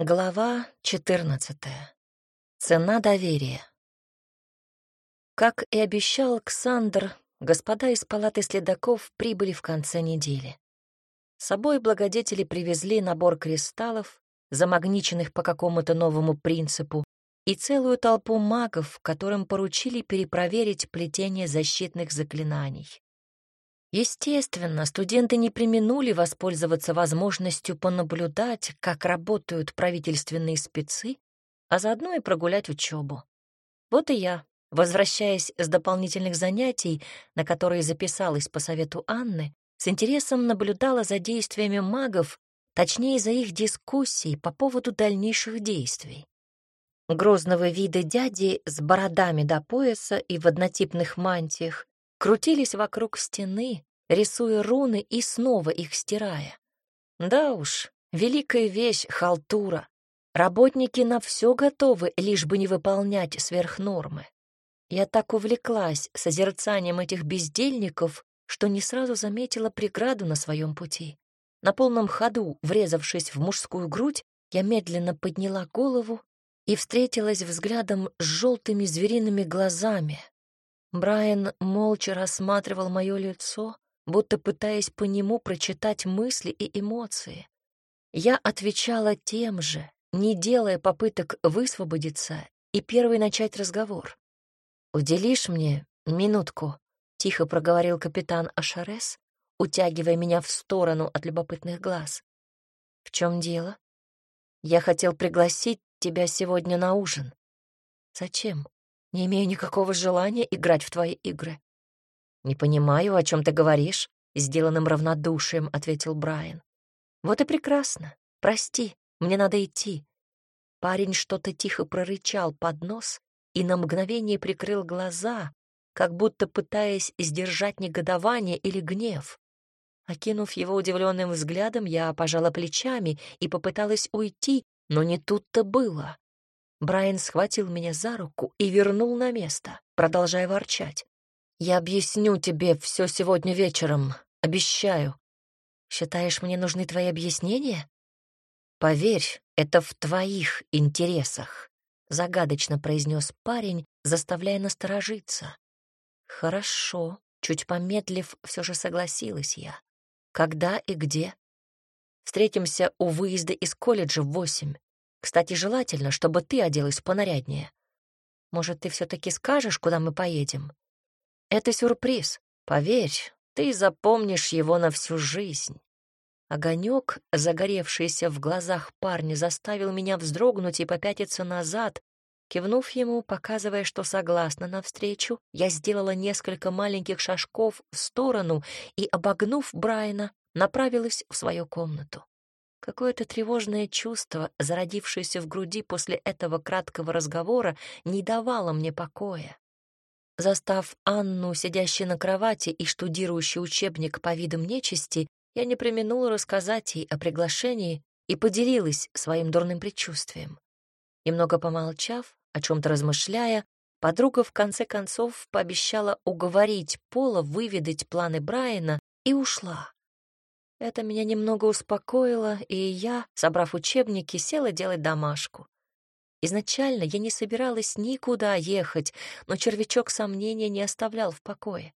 Глава 14. Цена доверия. Как и обещал Александр, господа из палаты следаков прибыли в конце недели. С собой благодетели привезли набор кристаллов, замагниченных по какому-то новому принципу, и целую толпу магов, которым поручили перепроверить плетение защитных заклинаний. Естественно, студенты не применули воспользоваться возможностью понаблюдать, как работают правительственные спецы, а заодно и прогулять учебу. Вот и я, возвращаясь с дополнительных занятий, на которые записалась по совету Анны, с интересом наблюдала за действиями магов, точнее, за их дискуссией по поводу дальнейших действий. Грозного вида дяди с бородами до пояса и в однотипных мантиях крутились вокруг стены, рисуя руны и снова их стирая. Да уж, великая вещь — халтура. Работники на все готовы, лишь бы не выполнять сверхнормы. Я так увлеклась созерцанием этих бездельников, что не сразу заметила преграду на своем пути. На полном ходу, врезавшись в мужскую грудь, я медленно подняла голову и встретилась взглядом с желтыми звериными глазами, Брайан молча рассматривал мое лицо, будто пытаясь по нему прочитать мысли и эмоции. Я отвечала тем же, не делая попыток высвободиться и первый начать разговор. «Уделишь мне минутку?» — тихо проговорил капитан Ашарес, утягивая меня в сторону от любопытных глаз. «В чем дело? Я хотел пригласить тебя сегодня на ужин. Зачем?» Не имею никакого желания играть в твои игры». «Не понимаю, о чем ты говоришь», — сделанным равнодушием ответил Брайан. «Вот и прекрасно. Прости, мне надо идти». Парень что-то тихо прорычал под нос и на мгновение прикрыл глаза, как будто пытаясь сдержать негодование или гнев. Окинув его удивленным взглядом, я пожала плечами и попыталась уйти, но не тут-то было. Брайан схватил меня за руку и вернул на место, продолжая ворчать. «Я объясню тебе все сегодня вечером, обещаю. Считаешь, мне нужны твои объяснения?» «Поверь, это в твоих интересах», — загадочно произнес парень, заставляя насторожиться. «Хорошо», — чуть помедлив, все же согласилась я. «Когда и где?» «Встретимся у выезда из колледжа в восемь. Кстати, желательно, чтобы ты оделась понаряднее. Может, ты все-таки скажешь, куда мы поедем? Это сюрприз. Поверь, ты запомнишь его на всю жизнь. Огонек, загоревшийся в глазах парня, заставил меня вздрогнуть и попятиться назад. Кивнув ему, показывая, что согласна навстречу, я сделала несколько маленьких шажков в сторону и, обогнув Брайана, направилась в свою комнату. Какое-то тревожное чувство, зародившееся в груди после этого краткого разговора, не давало мне покоя. Застав Анну, сидящей на кровати и штудирующей учебник по видам нечисти, я не применула рассказать ей о приглашении и поделилась своим дурным предчувствием. Немного помолчав, о чем-то размышляя, подруга в конце концов пообещала уговорить Пола выведать планы Брайана и ушла. Это меня немного успокоило, и я, собрав учебники, села делать домашку. Изначально я не собиралась никуда ехать, но червячок сомнения не оставлял в покое.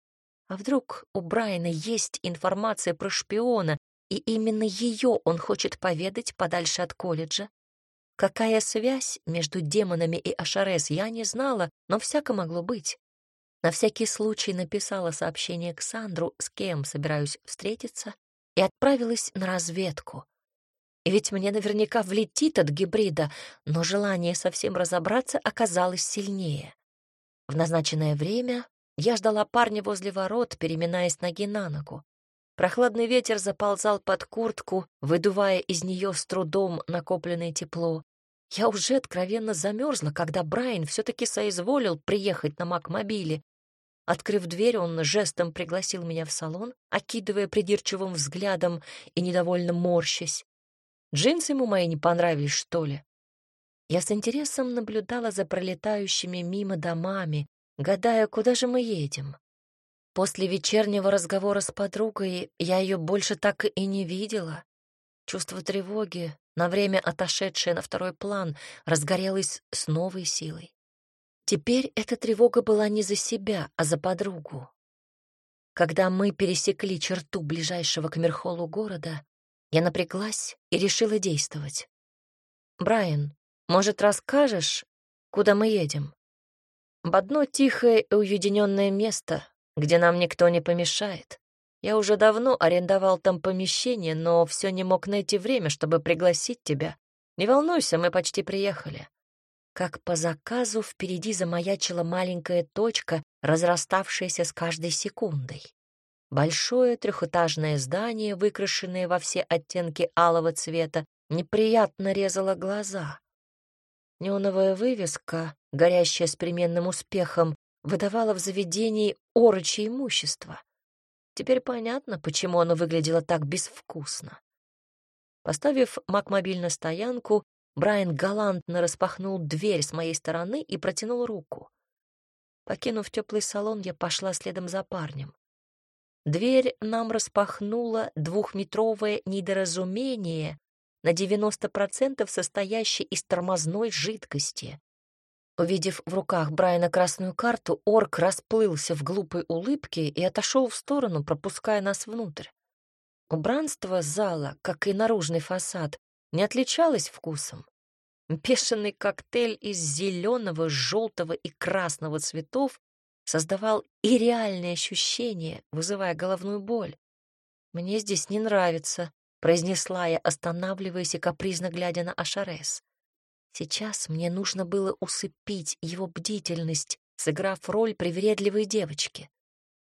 А вдруг у Брайана есть информация про шпиона, и именно ее он хочет поведать подальше от колледжа? Какая связь между демонами и Ашарес, я не знала, но всяко могло быть. На всякий случай написала сообщение к Сандру, с кем собираюсь встретиться, и отправилась на разведку. Ведь мне наверняка влетит от гибрида, но желание совсем разобраться оказалось сильнее. В назначенное время я ждала парня возле ворот, переминаясь ноги на ногу. Прохладный ветер заползал под куртку, выдувая из нее с трудом накопленное тепло. Я уже откровенно замерзла, когда Брайан все-таки соизволил приехать на Макмобиле, Открыв дверь, он жестом пригласил меня в салон, окидывая придирчивым взглядом и недовольно морщась. Джинсы ему мои не понравились, что ли? Я с интересом наблюдала за пролетающими мимо домами, гадая, куда же мы едем. После вечернего разговора с подругой я ее больше так и не видела. Чувство тревоги, на время отошедшее на второй план, разгорелось с новой силой. Теперь эта тревога была не за себя, а за подругу. Когда мы пересекли черту ближайшего к Мерхолу города, я напряглась и решила действовать. «Брайан, может, расскажешь, куда мы едем?» «В одно тихое и уединенное место, где нам никто не помешает. Я уже давно арендовал там помещение, но все не мог найти время, чтобы пригласить тебя. Не волнуйся, мы почти приехали». Как по заказу впереди замаячила маленькая точка, разраставшаяся с каждой секундой. Большое трехэтажное здание, выкрашенное во все оттенки алого цвета, неприятно резало глаза. Неоновая вывеска, горящая с переменным успехом, выдавала в заведении орочье имущество. Теперь понятно, почему оно выглядело так безвкусно. Поставив Макмобиль на стоянку, Брайан галантно распахнул дверь с моей стороны и протянул руку. Покинув теплый салон, я пошла следом за парнем. Дверь нам распахнуло двухметровое недоразумение, на 90% состоящее из тормозной жидкости. Увидев в руках Брайана красную карту, орк расплылся в глупой улыбке и отошел в сторону, пропуская нас внутрь. Убранство зала, как и наружный фасад, не отличалось вкусом. Бешеный коктейль из зеленого, желтого и красного цветов создавал и реальные ощущения, вызывая головную боль. «Мне здесь не нравится», — произнесла я, останавливаясь и капризно глядя на Ашарес. Сейчас мне нужно было усыпить его бдительность, сыграв роль привередливой девочки.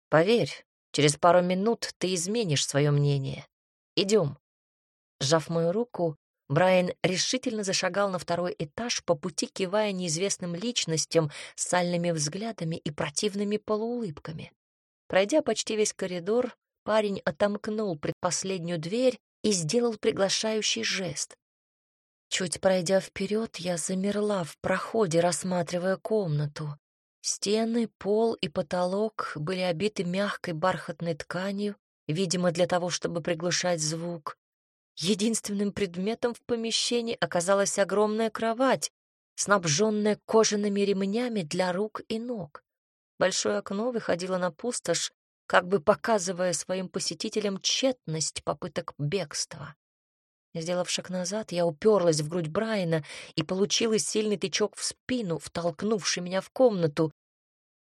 «Поверь, через пару минут ты изменишь свое мнение. Идем». Сжав мою руку, Брайан решительно зашагал на второй этаж, по пути кивая неизвестным личностям с сальными взглядами и противными полуулыбками. Пройдя почти весь коридор, парень отомкнул предпоследнюю дверь и сделал приглашающий жест. Чуть пройдя вперед, я замерла в проходе, рассматривая комнату. Стены, пол и потолок были обиты мягкой бархатной тканью, видимо, для того, чтобы приглушать звук. Единственным предметом в помещении оказалась огромная кровать, снабженная кожаными ремнями для рук и ног. Большое окно выходило на пустошь, как бы показывая своим посетителям тщетность попыток бегства. Сделав шаг назад, я уперлась в грудь Брайана и получила сильный тычок в спину, втолкнувший меня в комнату.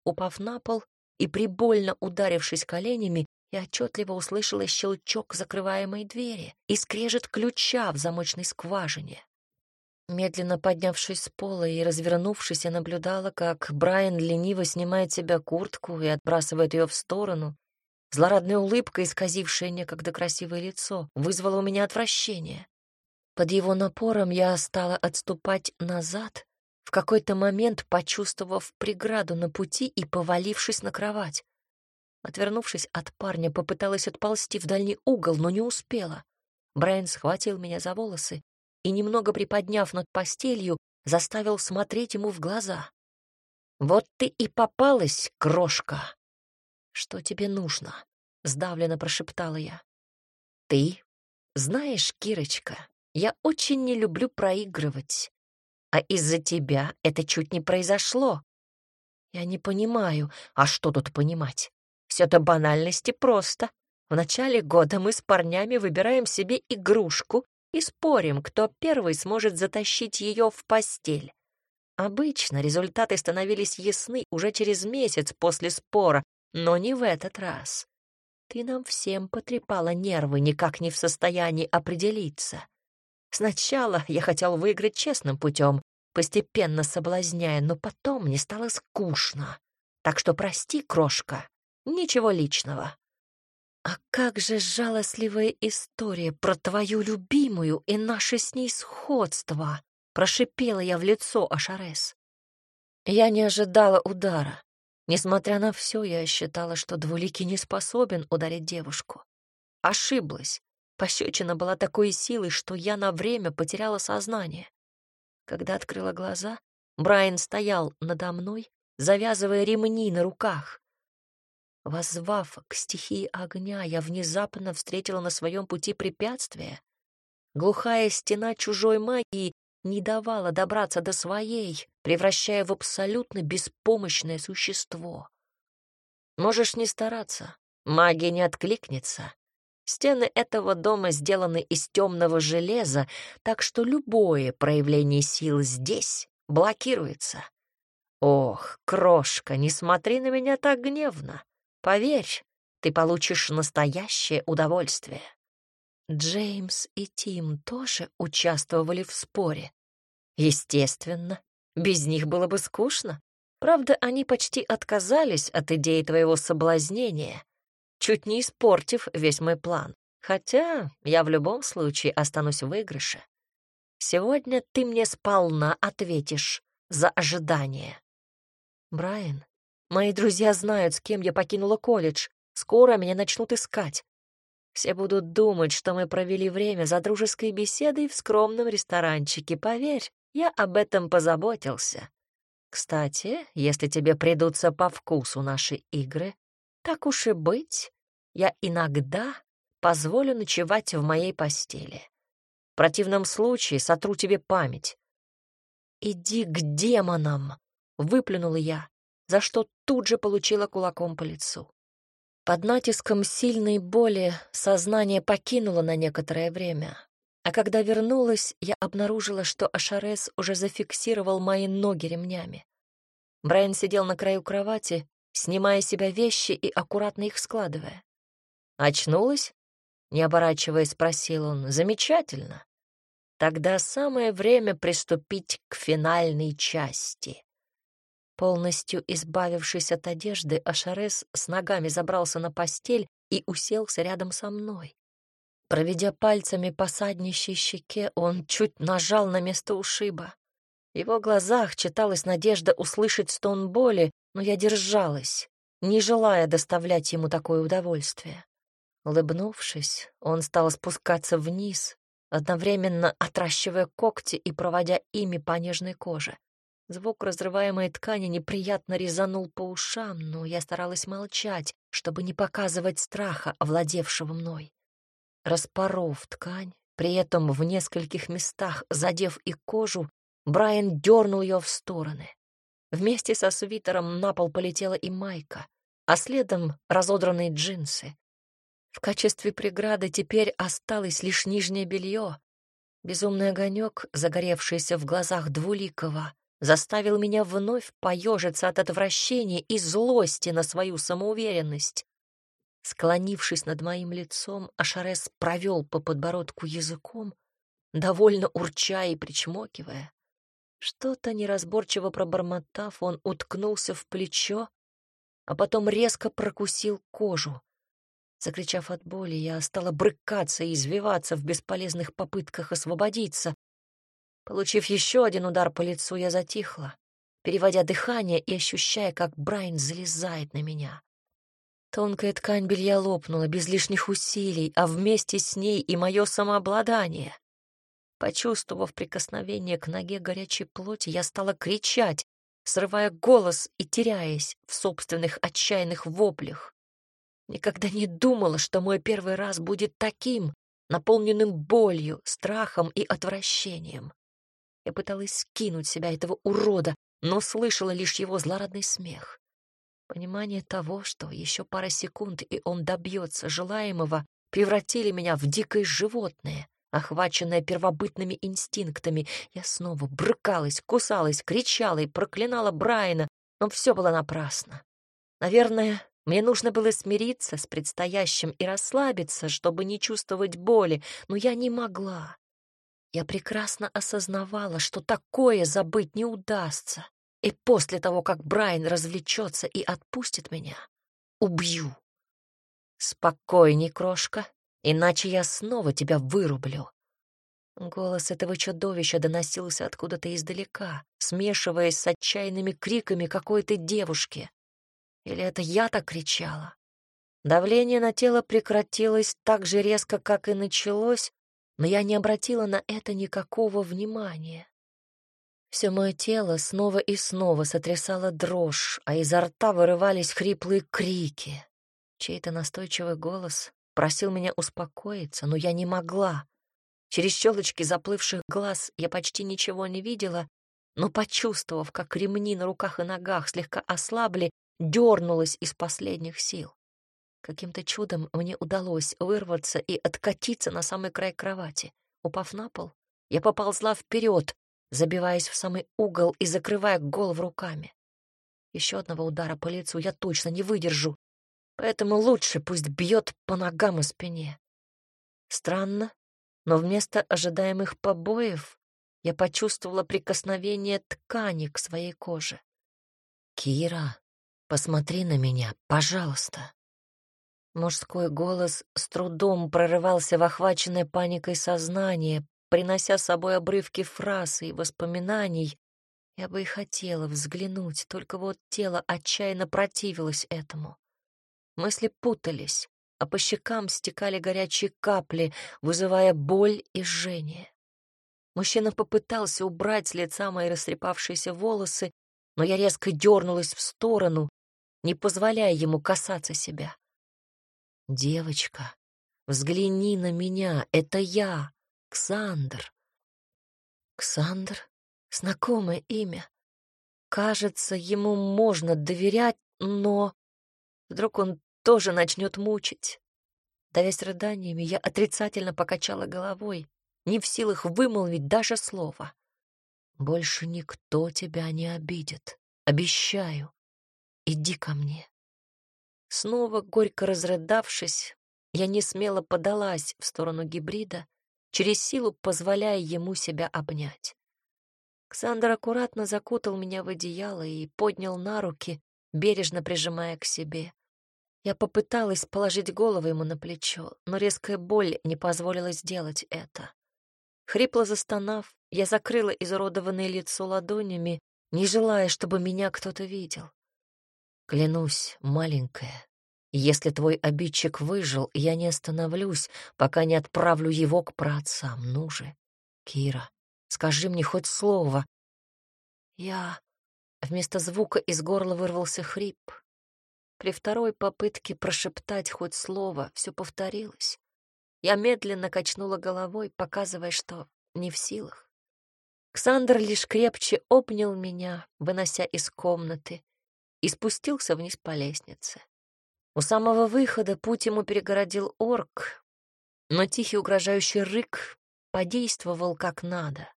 Упав на пол и прибольно ударившись коленями, я отчетливо услышала щелчок закрываемой двери и скрежет ключа в замочной скважине. Медленно поднявшись с пола и развернувшись, я наблюдала, как Брайан лениво снимает себя куртку и отбрасывает ее в сторону. Злорадная улыбка, исказившая некогда красивое лицо, вызвала у меня отвращение. Под его напором я стала отступать назад, в какой-то момент почувствовав преграду на пути и повалившись на кровать. Отвернувшись от парня, попыталась отползти в дальний угол, но не успела. Брайан схватил меня за волосы и, немного приподняв над постелью, заставил смотреть ему в глаза. «Вот ты и попалась, крошка!» «Что тебе нужно?» — сдавленно прошептала я. «Ты? Знаешь, Кирочка, я очень не люблю проигрывать. А из-за тебя это чуть не произошло. Я не понимаю, а что тут понимать? Все до банальности просто. В начале года мы с парнями выбираем себе игрушку и спорим, кто первый сможет затащить ее в постель. Обычно результаты становились ясны уже через месяц после спора, но не в этот раз. Ты нам всем потрепала нервы, никак не в состоянии определиться. Сначала я хотел выиграть честным путем, постепенно соблазняя, но потом мне стало скучно. Так что прости, крошка, Ничего личного. А как же жалостливая история про твою любимую и наше с ней сходство, прошипела я в лицо Ашарес. Я не ожидала удара. Несмотря на все, я считала, что Двуликий не способен ударить девушку. Ошиблась. Пощечина была такой силой, что я на время потеряла сознание. Когда открыла глаза, Брайан стоял надо мной, завязывая ремни на руках. Возвав к стихии огня, я внезапно встретила на своем пути препятствие. Глухая стена чужой магии не давала добраться до своей, превращая в абсолютно беспомощное существо. Можешь не стараться, магия не откликнется. Стены этого дома сделаны из темного железа, так что любое проявление сил здесь блокируется. Ох, крошка, не смотри на меня так гневно. Поверь, ты получишь настоящее удовольствие. Джеймс и Тим тоже участвовали в споре. Естественно, без них было бы скучно. Правда, они почти отказались от идеи твоего соблазнения, чуть не испортив весь мой план. Хотя я в любом случае останусь в выигрыше. Сегодня ты мне сполна ответишь за ожидание. Брайан, мои друзья знают, с кем я покинула колледж. Скоро меня начнут искать. Все будут думать, что мы провели время за дружеской беседой в скромном ресторанчике. Поверь, я об этом позаботился. Кстати, если тебе придутся по вкусу наши игры, так уж и быть, я иногда позволю ночевать в моей постели. В противном случае сотру тебе память. «Иди к демонам!» — выплюнула я, за что тут же получила кулаком по лицу. Под натиском сильной боли сознание покинуло на некоторое время, а когда вернулась, я обнаружила, что Ашарес уже зафиксировал мои ноги ремнями. Брайан сидел на краю кровати, снимая себя вещи и аккуратно их складывая. «Очнулась?» — не оборачиваясь, спросил он. «Замечательно. Тогда самое время приступить к финальной части». Полностью избавившись от одежды, Ашарес с ногами забрался на постель и уселся рядом со мной. Проведя пальцами по саднищей щеке, он чуть нажал на место ушиба. В его глазах читалась надежда услышать стон боли, но я держалась, не желая доставлять ему такое удовольствие. Улыбнувшись, он стал спускаться вниз, одновременно отращивая когти и проводя ими по нежной коже. Звук разрываемой ткани неприятно резанул по ушам, но я старалась молчать, чтобы не показывать страха, овладевшего мной. Распоров ткань, при этом в нескольких местах задев и кожу, Брайан дернул ее в стороны. Вместе со свитером на пол полетела и майка, а следом разодранные джинсы. В качестве преграды теперь осталось лишь нижнее белье. Безумный огонек, загоревшийся в глазах Двуликова, заставил меня вновь поежиться от отвращения и злости на свою самоуверенность. Склонившись над моим лицом, Ашарес провел по подбородку языком, довольно урча и причмокивая. Что-то неразборчиво пробормотав, он уткнулся в плечо, а потом резко прокусил кожу. Закричав от боли, я стала брыкаться и извиваться в бесполезных попытках освободиться. Получив еще один удар по лицу, я затихла, переводя дыхание и ощущая, как Брайан залезает на меня. Тонкая ткань белья лопнула без лишних усилий, а вместе с ней и мое самообладание. Почувствовав прикосновение к ноге горячей плоти, я стала кричать, срывая голос и теряясь в собственных отчаянных воплях. Никогда не думала, что мой первый раз будет таким, наполненным болью, страхом и отвращением. Я пыталась скинуть себя этого урода, но слышала лишь его злорадный смех. Понимание того, что еще пара секунд, и он добьется желаемого, превратили меня в дикое животное, охваченное первобытными инстинктами. Я снова брыкалась, кусалась, кричала и проклинала Брайана, но все было напрасно. Наверное, мне нужно было смириться с предстоящим и расслабиться, чтобы не чувствовать боли, но я не могла. Я прекрасно осознавала, что такое забыть не удастся. И после того, как Брайан развлечется и отпустит меня, убью. Спокойней, крошка, иначе я снова тебя вырублю. Голос этого чудовища доносился откуда-то издалека, смешиваясь с отчаянными криками какой-то девушки. Или это я так кричала? Давление на тело прекратилось так же резко, как и началось, но я не обратила на это никакого внимания. Все мое тело снова и снова сотрясало дрожь, а изо рта вырывались хриплые крики. Чей-то настойчивый голос просил меня успокоиться, но я не могла. Через щелочки заплывших глаз я почти ничего не видела, но, почувствовав, как ремни на руках и ногах слегка ослабли, дернулась из последних сил. Каким-то чудом мне удалось вырваться и откатиться на самый край кровати. Упав на пол, я поползла вперед, забиваясь в самый угол и закрывая голову руками. Еще одного удара по лицу я точно не выдержу, поэтому лучше пусть бьет по ногам и спине. Странно, но вместо ожидаемых побоев я почувствовала прикосновение ткани к своей коже. «Кира, посмотри на меня, пожалуйста». Мужской голос с трудом прорывался в охваченное паникой сознание, принося с собой обрывки фраз и воспоминаний. Я бы и хотела взглянуть, только вот тело отчаянно противилось этому. Мысли путались, а по щекам стекали горячие капли, вызывая боль и жжение. Мужчина попытался убрать с лица мои растрепавшиеся волосы, но я резко дернулась в сторону, не позволяя ему касаться себя. «Девочка, взгляни на меня, это я, Ксандр». Ксандр? Знакомое имя. Кажется, ему можно доверять, но... Вдруг он тоже начнет мучить. Давясь рыданиями, я отрицательно покачала головой, не в силах вымолвить даже слова. «Больше никто тебя не обидит. Обещаю. Иди ко мне». Снова горько разрыдавшись, я не смело подалась в сторону гибрида, через силу позволяя ему себя обнять. Ксандр аккуратно закутал меня в одеяло и поднял на руки, бережно прижимая к себе. Я попыталась положить голову ему на плечо, но резкая боль не позволила сделать это. Хрипло застонав, я закрыла изуродованное лицо ладонями, не желая, чтобы меня кто-то видел. Клянусь, маленькая, если твой обидчик выжил, я не остановлюсь, пока не отправлю его к праотцам. Ну же, Кира, скажи мне хоть слово. Я... Вместо звука из горла вырвался хрип. При второй попытке прошептать хоть слово все повторилось. Я медленно качнула головой, показывая, что не в силах. Ксандр лишь крепче обнял меня, вынося из комнаты, и спустился вниз по лестнице. У самого выхода путь ему перегородил орк, но тихий угрожающий рык подействовал как надо.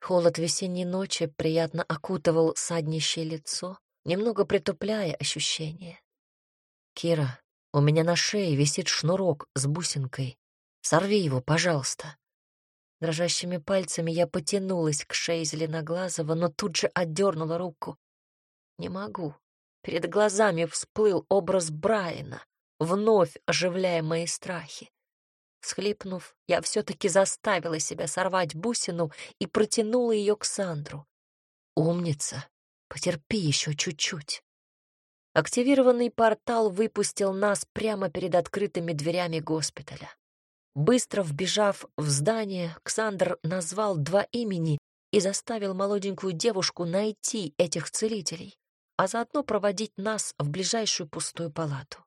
Холод весенней ночи приятно окутывал саднищее лицо, немного притупляя ощущение. «Кира, у меня на шее висит шнурок с бусинкой. Сорви его, пожалуйста». Дрожащими пальцами я потянулась к шее Зеленоглазого, но тут же отдернула руку. «Не могу». Перед глазами всплыл образ Брайана, вновь оживляя мои страхи. Схлипнув, я все-таки заставила себя сорвать бусину и протянула ее к Сандру. «Умница! Потерпи еще чуть-чуть». Активированный портал выпустил нас прямо перед открытыми дверями госпиталя. Быстро вбежав в здание, Ксандр назвал два имени и заставил молоденькую девушку найти этих целителей, а заодно проводить нас в ближайшую пустую палату.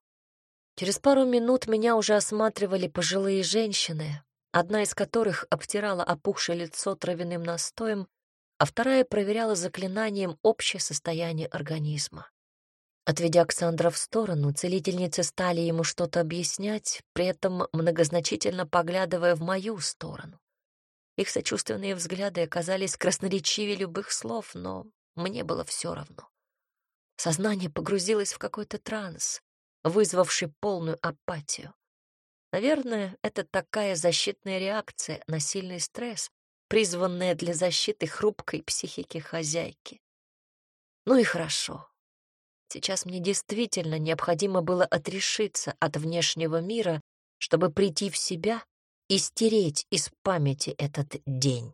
Через пару минут меня уже осматривали пожилые женщины, одна из которых обтирала опухшее лицо травяным настоем, а вторая проверяла заклинанием общее состояние организма. Отведя Александра в сторону, целительницы стали ему что-то объяснять, при этом многозначительно поглядывая в мою сторону. Их сочувственные взгляды оказались красноречивее любых слов, но мне было все равно. Сознание погрузилось в какой-то транс, вызвавший полную апатию. Наверное, это такая защитная реакция на сильный стресс, призванная для защиты хрупкой психики хозяйки. Ну и хорошо. Сейчас мне действительно необходимо было отрешиться от внешнего мира, чтобы прийти в себя и стереть из памяти этот день.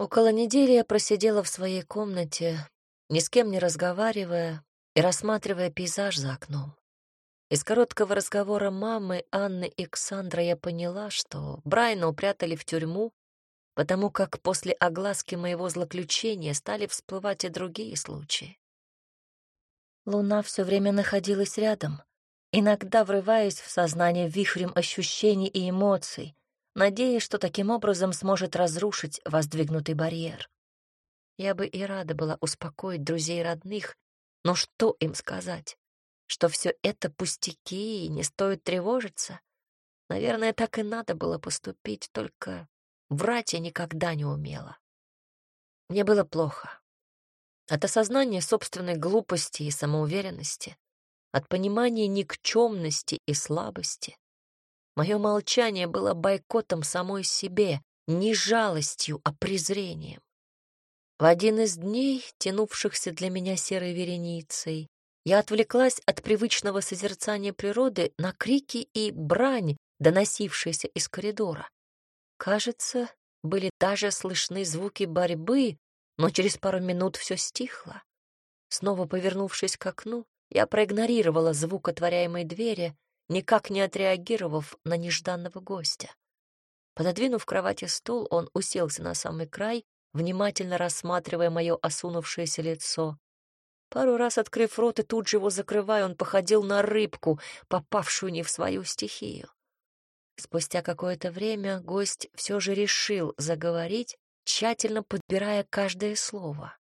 Около недели я просидела в своей комнате, ни с кем не разговаривая и рассматривая пейзаж за окном. Из короткого разговора мамы, Анны и Ксандра я поняла, что Брайна упрятали в тюрьму, потому как после огласки моего злоключения стали всплывать и другие случаи. Луна все время находилась рядом, иногда врываясь в сознание вихрем ощущений и эмоций, надеясь, что таким образом сможет разрушить воздвигнутый барьер. Я бы и рада была успокоить друзей и родных, но что им сказать? Что все это пустяки и не стоит тревожиться? Наверное, так и надо было поступить, только врать я никогда не умела. Мне было плохо. От осознания собственной глупости и самоуверенности, от понимания никчемности и слабости. Мое молчание было бойкотом самой себе, не жалостью, а презрением. В один из дней, тянувшихся для меня серой вереницей, я отвлеклась от привычного созерцания природы на крики и брань, доносившиеся из коридора. Кажется, были даже слышны звуки борьбы, но через пару минут все стихло. Снова повернувшись к окну, я проигнорировала звук отворяемой двери, никак не отреагировав на нежданного гостя. Пододвинув к кровати стул, он уселся на самый край, внимательно рассматривая мое осунувшееся лицо. Пару раз открыв рот и тут же его закрывая, он походил на рыбку, попавшую не в свою стихию. Спустя какое-то время гость все же решил заговорить, тщательно подбирая каждое слово.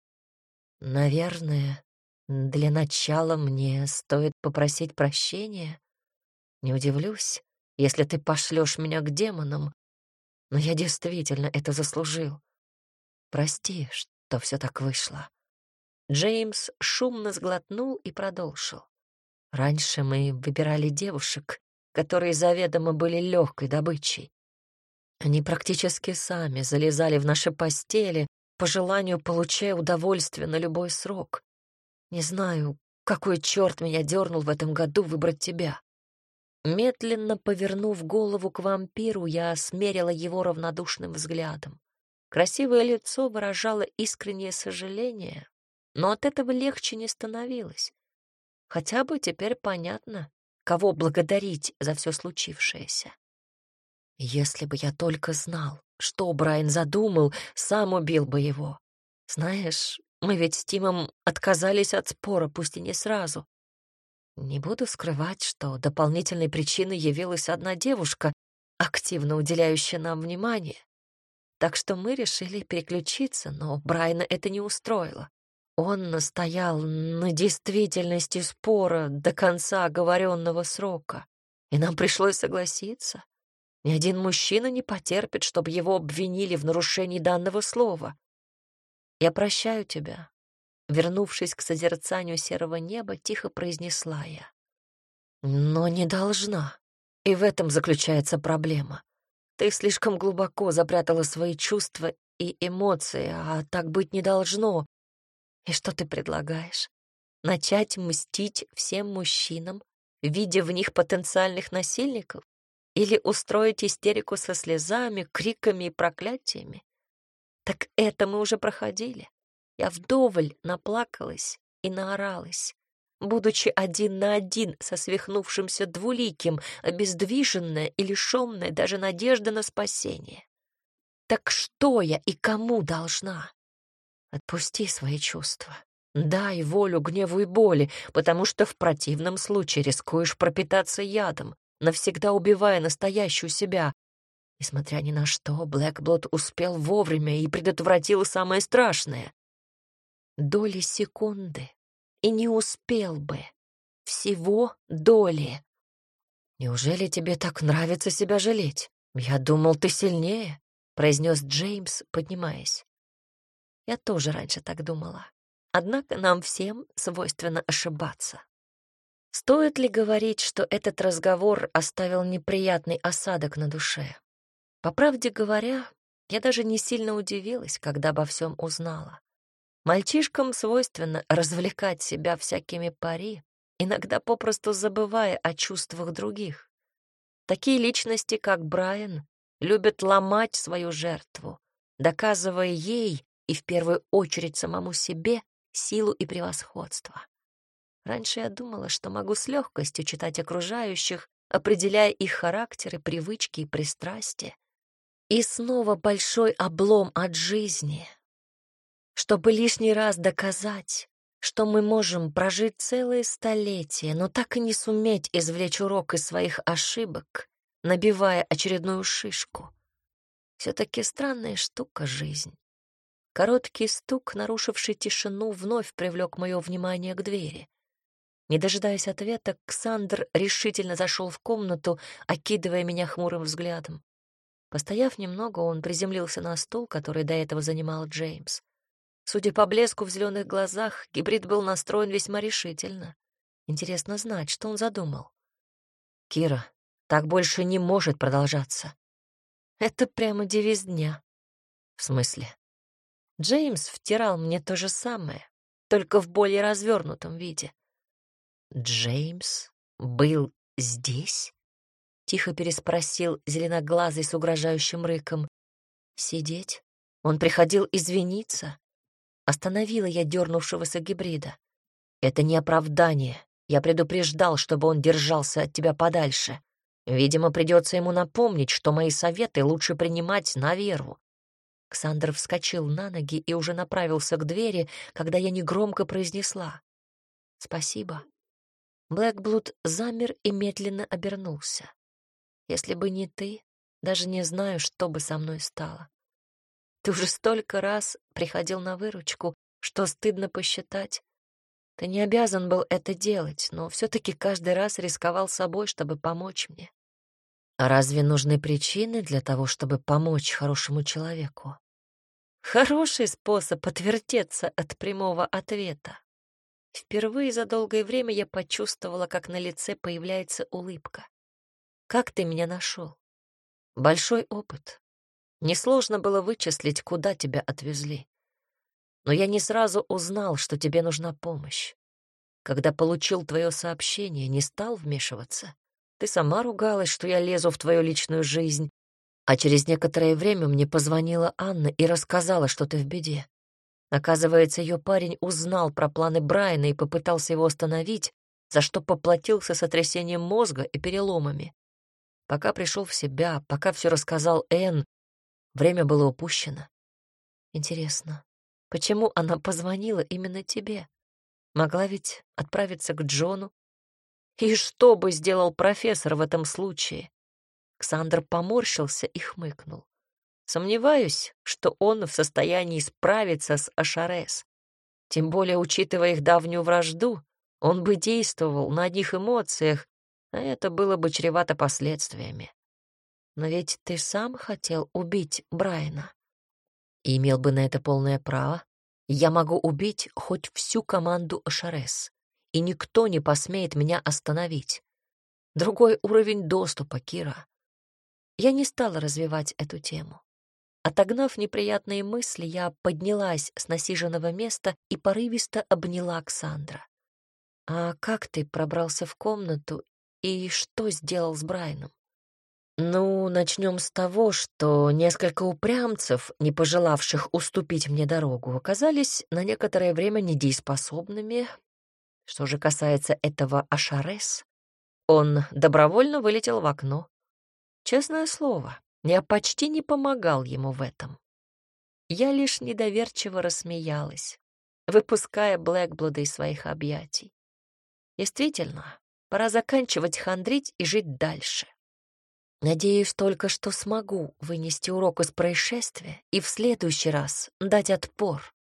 «Наверное, для начала мне стоит попросить прощения. Не удивлюсь, если ты пошлешь меня к демонам, но я действительно это заслужил. Прости, что все так вышло. Джеймс шумно сглотнул и продолжил. Раньше мы выбирали девушек, которые заведомо были легкой добычей. Они практически сами залезали в наши постели, по желанию получая удовольствие на любой срок. Не знаю, какой черт меня дернул в этом году выбрать тебя. Медленно повернув голову к вампиру, я смерила его равнодушным взглядом. Красивое лицо выражало искреннее сожаление, но от этого легче не становилось. Хотя бы теперь понятно, кого благодарить за все случившееся. Если бы я только знал, что Брайан задумал, сам убил бы его. Знаешь, мы ведь с Тимом отказались от спора, пусть и не сразу. Не буду скрывать, что дополнительной причиной явилась одна девушка, активно уделяющая нам внимание. Так что мы решили переключиться, но Брайана это не устроило. Он настоял на действительности спора до конца оговоренного срока, и нам пришлось согласиться. Ни один мужчина не потерпит, чтобы его обвинили в нарушении данного слова. «Я прощаю тебя», — вернувшись к созерцанию серого неба, тихо произнесла я. «Но не должна. И в этом заключается проблема. Ты слишком глубоко запрятала свои чувства и эмоции, а так быть не должно. И что ты предлагаешь? Начать мстить всем мужчинам, видя в них потенциальных насильников? Или устроить истерику со слезами, криками и проклятиями? Так это мы уже проходили. Я вдоволь наплакалась и наоралась, будучи один на один со свихнувшимся двуликим, обездвиженная и лишенная даже надежды на спасение. Так что я и кому должна? Отпусти свои чувства. Дай волю гневу и боли, потому что в противном случае рискуешь пропитаться ядом, навсегда убивая настоящую себя, Несмотря ни на что, Блэкблот успел вовремя и предотвратил самое страшное. Доли секунды. И не успел бы. Всего доли. «Неужели тебе так нравится себя жалеть? Я думал, ты сильнее», — произнес Джеймс, поднимаясь. Я тоже раньше так думала. Однако нам всем свойственно ошибаться. Стоит ли говорить, что этот разговор оставил неприятный осадок на душе? По правде говоря, я даже не сильно удивилась, когда обо всем узнала. Мальчишкам свойственно развлекать себя всякими пари, иногда попросту забывая о чувствах других. Такие личности, как Брайан, любят ломать свою жертву, доказывая ей и в первую очередь самому себе силу и превосходство. Раньше я думала, что могу с легкостью читать окружающих, определяя их характеры, привычки и пристрастия. И снова большой облом от жизни, чтобы лишний раз доказать, что мы можем прожить целые столетия, но так и не суметь извлечь урок из своих ошибок, набивая очередную шишку. Все-таки странная штука жизнь. Короткий стук, нарушивший тишину, вновь привлек мое внимание к двери. Не дожидаясь ответа, Ксандр решительно зашел в комнату, окидывая меня хмурым взглядом. Постояв немного, он приземлился на стул, который до этого занимал Джеймс. Судя по блеску в зеленых глазах, гибрид был настроен весьма решительно. Интересно знать, что он задумал. «Кира, так больше не может продолжаться». Это прямо девиз дня. В смысле? Джеймс втирал мне то же самое, только в более развернутом виде. Джеймс был здесь? Тихо переспросил зеленоглазый с угрожающим рыком. «Сидеть? Он приходил извиниться?» Остановила я дернувшегося гибрида. «Это не оправдание. Я предупреждал, чтобы он держался от тебя подальше. Видимо, придется ему напомнить, что мои советы лучше принимать на веру». Ксандр вскочил на ноги и уже направился к двери, когда я негромко произнесла. «Спасибо». Блэкблуд замер и медленно обернулся. Если бы не ты, даже не знаю, что бы со мной стало. Ты уже столько раз приходил на выручку, что стыдно посчитать. Ты не обязан был это делать, но все-таки каждый раз рисковал собой, чтобы помочь мне. А разве нужны причины для того, чтобы помочь хорошему человеку? Хороший способ отвертеться от прямого ответа. Впервые за долгое время я почувствовала, как на лице появляется улыбка. Как ты меня нашел? Большой опыт. Несложно было вычислить, куда тебя отвезли. Но я не сразу узнал, что тебе нужна помощь. Когда получил твое сообщение, не стал вмешиваться. Ты сама ругалась, что я лезу в твою личную жизнь, а через некоторое время мне позвонила Анна и рассказала, что ты в беде. Оказывается, ее парень узнал про планы Брайана и попытался его остановить, за что поплатился сотрясением мозга и переломами. Пока пришел в себя, пока все рассказал Энн, время было упущено. Интересно, почему она позвонила именно тебе? Могла ведь отправиться к Джону. И что бы сделал профессор в этом случае? Ксандр поморщился и хмыкнул. Сомневаюсь, что он в состоянии справиться с Ашарес. Тем более, учитывая их давнюю вражду, он бы действовал на одних эмоциях а это было бы чревато последствиями. Но ведь ты сам хотел убить Брайана. И имел бы на это полное право. Я могу убить хоть всю команду Шарес, и никто не посмеет меня остановить. Другой уровень доступа, Кира. Я не стала развивать эту тему. Отогнав неприятные мысли, я поднялась с насиженного места и порывисто обняла Оксандра. «А как ты пробрался в комнату и что сделал с Брайаном? Ну, начнем с того, что несколько упрямцев, не пожелавших уступить мне дорогу, оказались на некоторое время недееспособными. Что же касается этого Ашарес, он добровольно вылетел в окно. Честное слово, я почти не помогал ему в этом. Я лишь недоверчиво рассмеялась, выпуская Блэкблуда из своих объятий. Действительно, Пора заканчивать хандрить и жить дальше. Надеюсь только, что смогу вынести урок из происшествия и в следующий раз дать отпор.